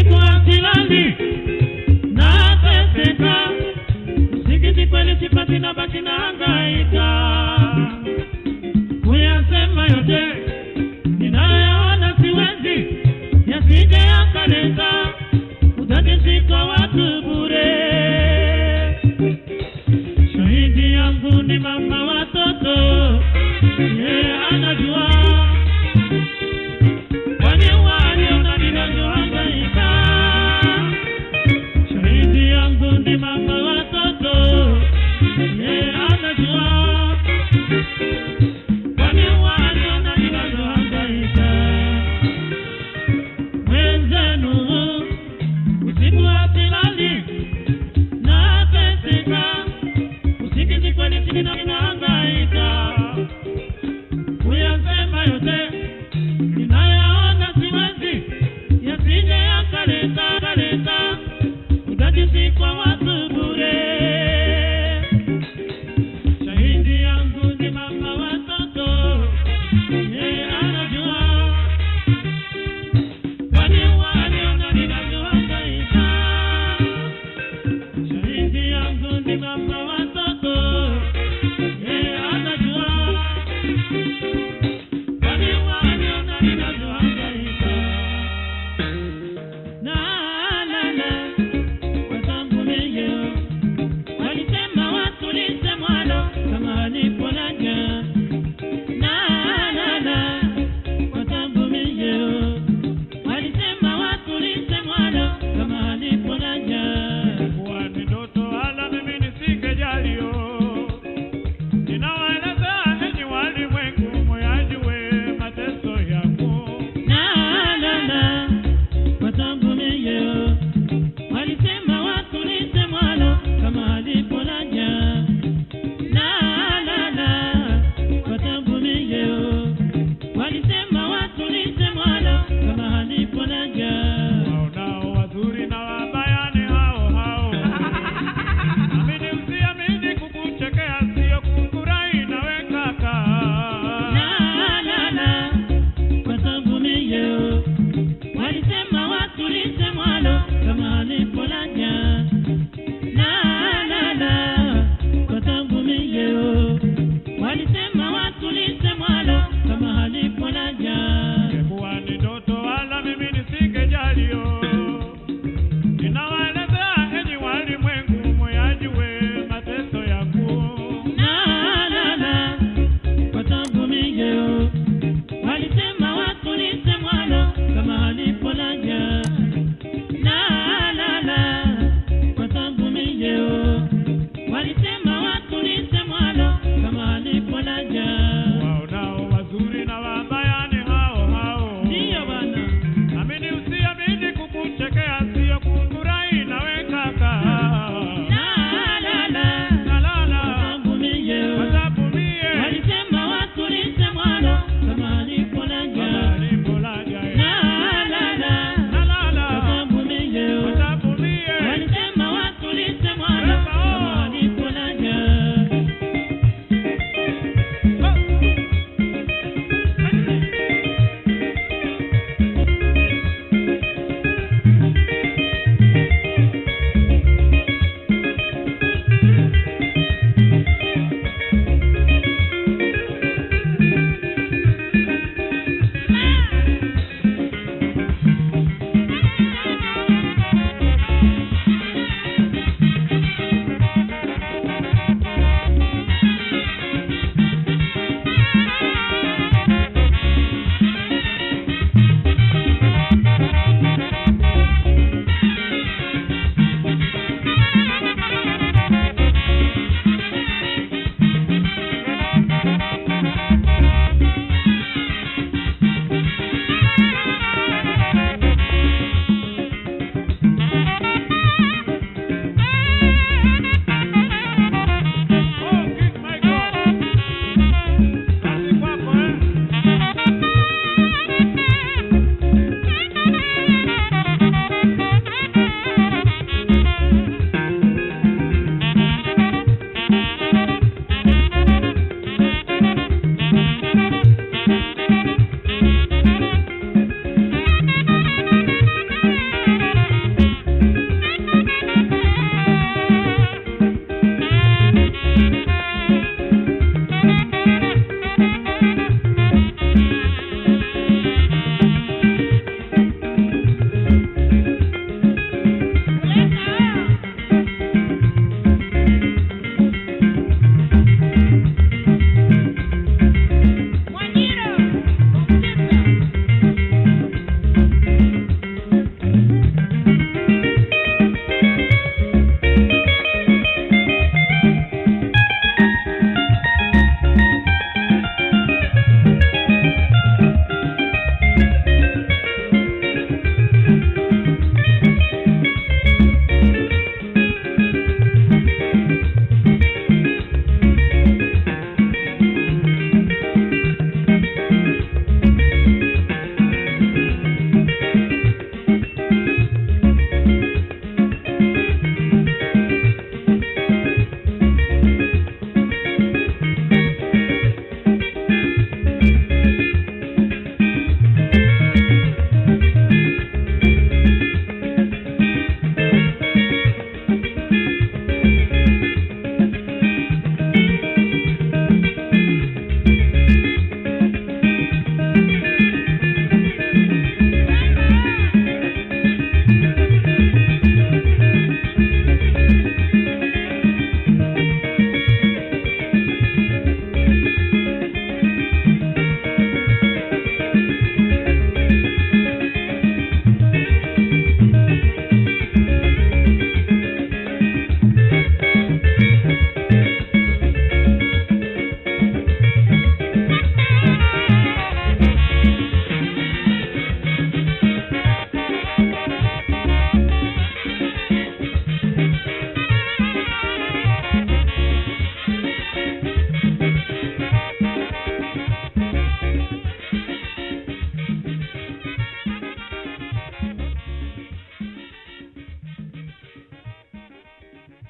Sipoasilali na teseka, usingizi kweli sipati na baki na hangaika. Kuyasema yote. Ninayaona, siwezi. Yasije yakaleta